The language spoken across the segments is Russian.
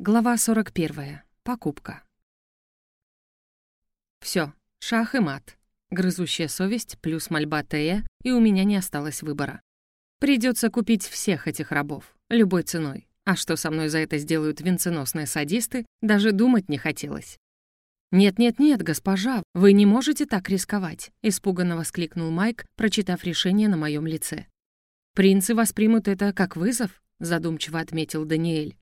Глава 41. Покупка. Все, шах и мат. Грызущая совесть плюс мольба Тея, и у меня не осталось выбора. Придется купить всех этих рабов, любой ценой. А что со мной за это сделают венценосные садисты, даже думать не хотелось. «Нет-нет-нет, госпожа, вы не можете так рисковать», — испуганно воскликнул Майк, прочитав решение на моем лице. «Принцы воспримут это как вызов», — задумчиво отметил Даниэль.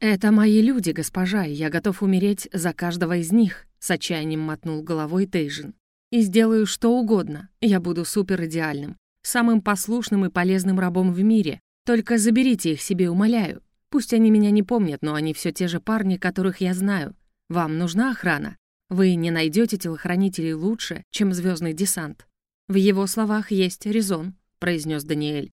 «Это мои люди, госпожа, и я готов умереть за каждого из них», — с отчаянием мотнул головой Тейжин. «И сделаю что угодно. Я буду суперидеальным, самым послушным и полезным рабом в мире. Только заберите их себе, умоляю. Пусть они меня не помнят, но они все те же парни, которых я знаю. Вам нужна охрана? Вы не найдете телохранителей лучше, чем звездный десант. В его словах есть резон, произнес Даниэль.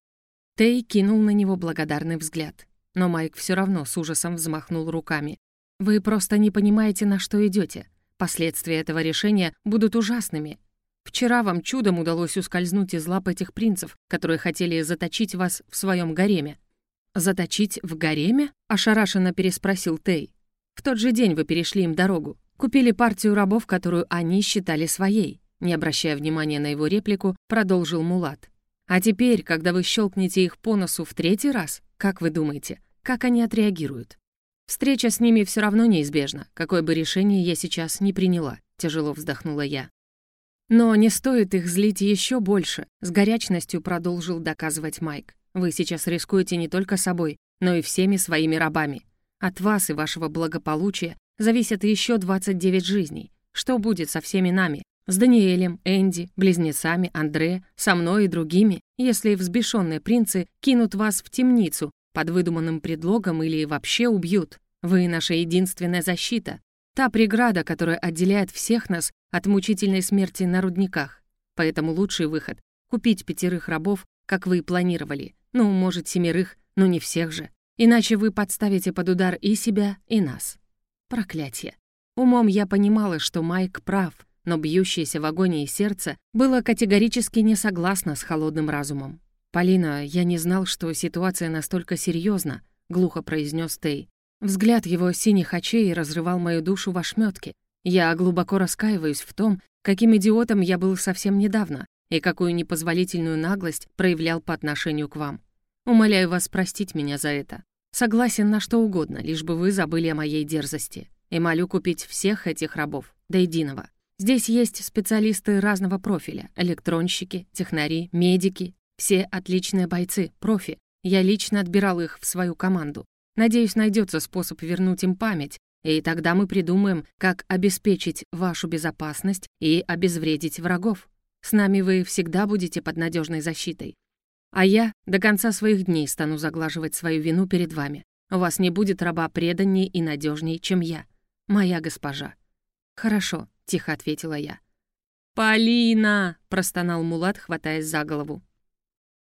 Тей кинул на него благодарный взгляд. Но Майк все равно с ужасом взмахнул руками. Вы просто не понимаете, на что идете. Последствия этого решения будут ужасными. Вчера вам чудом удалось ускользнуть из лап этих принцев, которые хотели заточить вас в своем гареме. «Заточить в гареме?» — ошарашенно переспросил Тей. В тот же день вы перешли им дорогу. Купили партию рабов, которую они считали своей. Не обращая внимания на его реплику, продолжил Мулат. А теперь, когда вы щелкнете их по носу в третий раз, как вы думаете, как они отреагируют? Встреча с ними все равно неизбежна, какое бы решение я сейчас не приняла, тяжело вздохнула я. Но не стоит их злить еще больше, с горячностью продолжил доказывать Майк. Вы сейчас рискуете не только собой, но и всеми своими рабами. От вас и вашего благополучия зависят еще 29 жизней. Что будет со всеми нами? С Даниэлем, Энди, близнецами, Андре, со мной и другими, если взбешенные принцы кинут вас в темницу под выдуманным предлогом или вообще убьют. Вы наша единственная защита. Та преграда, которая отделяет всех нас от мучительной смерти на рудниках. Поэтому лучший выход — купить пятерых рабов, как вы и планировали. Ну, может, семерых, но не всех же. Иначе вы подставите под удар и себя, и нас. Проклятие. Умом я понимала, что Майк прав, но бьющееся в агонии сердце было категорически не согласно с холодным разумом. «Полина, я не знал, что ситуация настолько серьезна, глухо произнес Тей. Взгляд его синих очей разрывал мою душу в ошметке. Я глубоко раскаиваюсь в том, каким идиотом я был совсем недавно и какую непозволительную наглость проявлял по отношению к вам. Умоляю вас простить меня за это. Согласен на что угодно, лишь бы вы забыли о моей дерзости. И молю купить всех этих рабов, до единого. Здесь есть специалисты разного профиля, электронщики, технари, медики. Все отличные бойцы, профи. Я лично отбирал их в свою команду. Надеюсь, найдется способ вернуть им память, и тогда мы придумаем, как обеспечить вашу безопасность и обезвредить врагов. С нами вы всегда будете под надежной защитой. А я до конца своих дней стану заглаживать свою вину перед вами. У вас не будет раба преданней и надежней, чем я. Моя госпожа». «Хорошо», — тихо ответила я. «Полина!» — простонал Мулат, хватаясь за голову.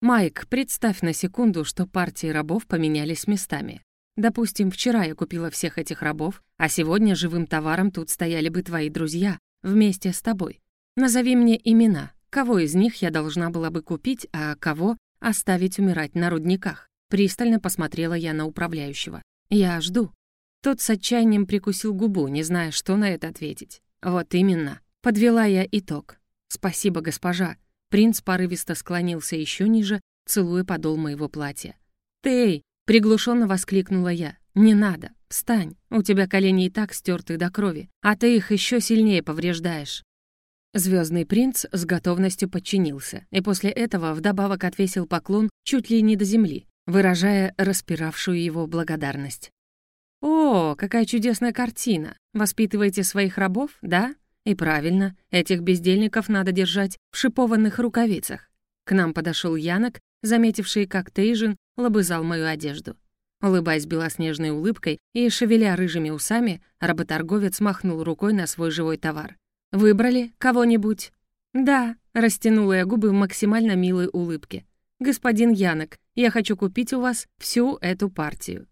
«Майк, представь на секунду, что партии рабов поменялись местами. Допустим, вчера я купила всех этих рабов, а сегодня живым товаром тут стояли бы твои друзья, вместе с тобой. Назови мне имена, кого из них я должна была бы купить, а кого оставить умирать на рудниках. Пристально посмотрела я на управляющего. «Я жду». Тот с отчаянием прикусил губу, не зная, что на это ответить. «Вот именно». Подвела я итог. «Спасибо, госпожа». Принц порывисто склонился еще ниже, целуя подол моего платья. «Тей!» — приглушенно воскликнула я. «Не надо. Встань. У тебя колени и так стерты до крови, а ты их еще сильнее повреждаешь». Звездный принц с готовностью подчинился, и после этого вдобавок отвесил поклон чуть ли не до земли, выражая распиравшую его благодарность. «О, какая чудесная картина! Воспитываете своих рабов, да? И правильно, этих бездельников надо держать в шипованных рукавицах». К нам подошел Янок, заметивший, как Тейжин лобызал мою одежду. Улыбаясь белоснежной улыбкой и шевеля рыжими усами, работорговец махнул рукой на свой живой товар. «Выбрали кого-нибудь?» «Да», — растянула я губы в максимально милой улыбке. «Господин Янок, я хочу купить у вас всю эту партию».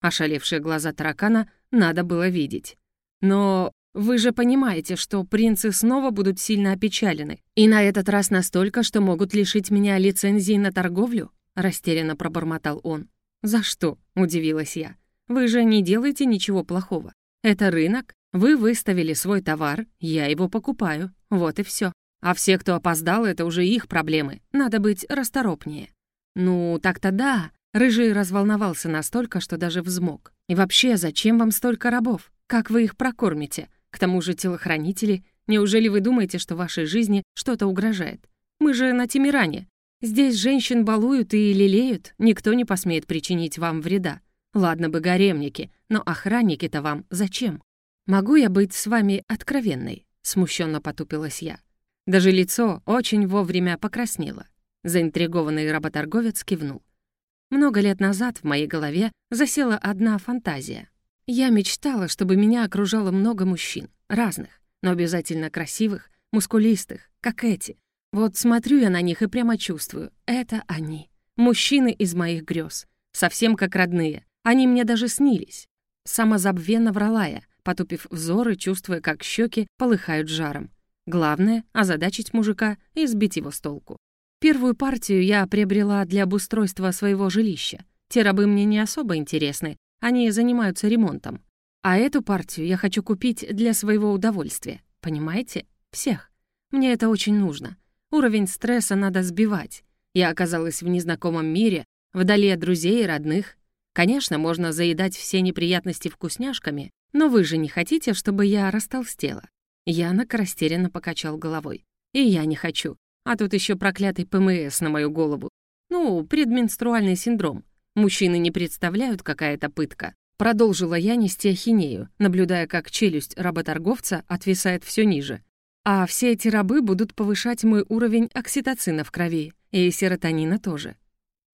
Ошалевшие глаза таракана надо было видеть. «Но вы же понимаете, что принцы снова будут сильно опечалены, и на этот раз настолько, что могут лишить меня лицензии на торговлю?» — растерянно пробормотал он. «За что?» — удивилась я. Вы же не делаете ничего плохого. Это рынок, вы выставили свой товар, я его покупаю. Вот и все. А все, кто опоздал, это уже их проблемы. Надо быть расторопнее. Ну, так-то да. Рыжий разволновался настолько, что даже взмок. И вообще, зачем вам столько рабов? Как вы их прокормите? К тому же телохранители. Неужели вы думаете, что вашей жизни что-то угрожает? Мы же на Тимиране. Здесь женщин балуют и лелеют, никто не посмеет причинить вам вреда. Ладно бы гаремники, но охранники-то вам зачем? Могу я быть с вами откровенной? Смущенно потупилась я. Даже лицо очень вовремя покраснело. Заинтригованный работорговец кивнул. Много лет назад в моей голове засела одна фантазия. Я мечтала, чтобы меня окружало много мужчин, разных, но обязательно красивых, мускулистых, как эти. Вот смотрю я на них и прямо чувствую — это они. Мужчины из моих грез. Совсем как родные. Они мне даже снились. Самозабвенно врала я, потупив взор и чувствуя, как щеки полыхают жаром. Главное — озадачить мужика и сбить его с толку. Первую партию я приобрела для обустройства своего жилища. Те рабы мне не особо интересны, они занимаются ремонтом. А эту партию я хочу купить для своего удовольствия. Понимаете? Всех. Мне это очень нужно. Уровень стресса надо сбивать. Я оказалась в незнакомом мире, вдали от друзей и родных. Конечно, можно заедать все неприятности вкусняшками, но вы же не хотите, чтобы я растолстела. Янок растерянно покачал головой. И я не хочу. А тут еще проклятый ПМС на мою голову. Ну, предменструальный синдром. Мужчины не представляют, какая это пытка. Продолжила я нести ахинею, наблюдая, как челюсть работорговца отвисает все ниже. А все эти рабы будут повышать мой уровень окситоцина в крови, и серотонина тоже.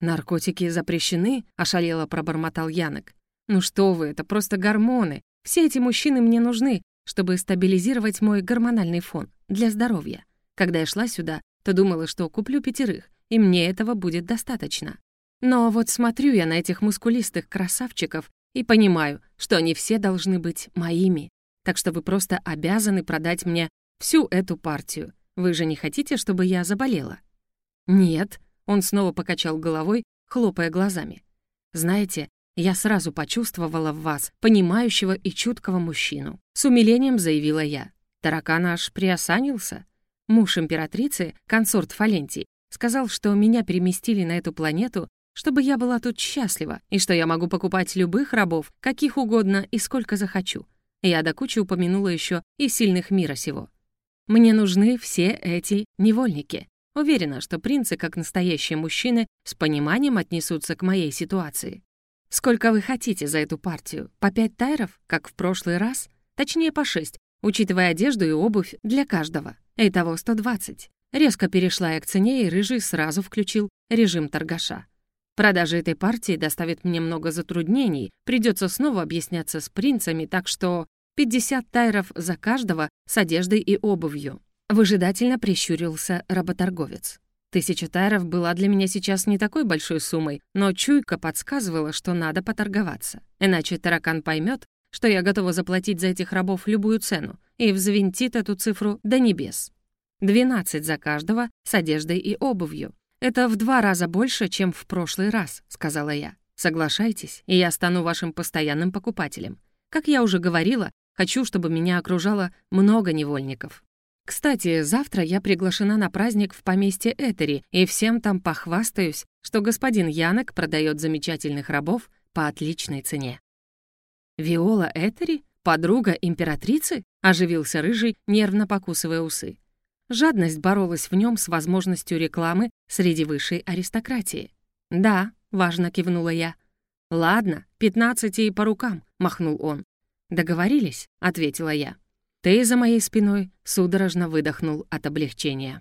«Наркотики запрещены?» — ошалело пробормотал Янок. «Ну что вы, это просто гормоны. Все эти мужчины мне нужны, чтобы стабилизировать мой гормональный фон для здоровья. Когда я шла сюда, то думала, что куплю пятерых, и мне этого будет достаточно. Но вот смотрю я на этих мускулистых красавчиков и понимаю, что они все должны быть моими. Так что вы просто обязаны продать мне всю эту партию. Вы же не хотите, чтобы я заболела?» «Нет», — он снова покачал головой, хлопая глазами. «Знаете, я сразу почувствовала в вас понимающего и чуткого мужчину. С умилением заявила я. Таракан аж приосанился. Муж императрицы, консорт Фалентий, сказал, что меня переместили на эту планету, чтобы я была тут счастлива, и что я могу покупать любых рабов, каких угодно и сколько захочу. Я до кучи упомянула еще и сильных мира сего. Мне нужны все эти невольники. Уверена, что принцы, как настоящие мужчины, с пониманием отнесутся к моей ситуации. Сколько вы хотите за эту партию? По пять тайров, как в прошлый раз? Точнее, по шесть, учитывая одежду и обувь для каждого. Итого 120. Резко перешла я к цене, и Рыжий сразу включил режим торгаша. Продажа этой партии доставит мне много затруднений, придется снова объясняться с принцами, так что 50 тайров за каждого с одеждой и обувью. Выжидательно прищурился работорговец. Тысяча тайров была для меня сейчас не такой большой суммой, но чуйка подсказывала, что надо поторговаться. Иначе таракан поймет, что я готова заплатить за этих рабов любую цену, и взвинтит эту цифру до небес. 12 за каждого с одеждой и обувью. Это в два раза больше, чем в прошлый раз, сказала я. Соглашайтесь, и я стану вашим постоянным покупателем. Как я уже говорила, хочу, чтобы меня окружало много невольников. Кстати, завтра я приглашена на праздник в поместье Этери, и всем там похвастаюсь, что господин Янок продает замечательных рабов по отличной цене. «Виола Этери? Подруга императрицы?» — оживился Рыжий, нервно покусывая усы. Жадность боролась в нем с возможностью рекламы среди высшей аристократии. «Да», — важно кивнула я. «Ладно, пятнадцати и по рукам», — махнул он. «Договорились», — ответила я. Ты за моей спиной судорожно выдохнул от облегчения.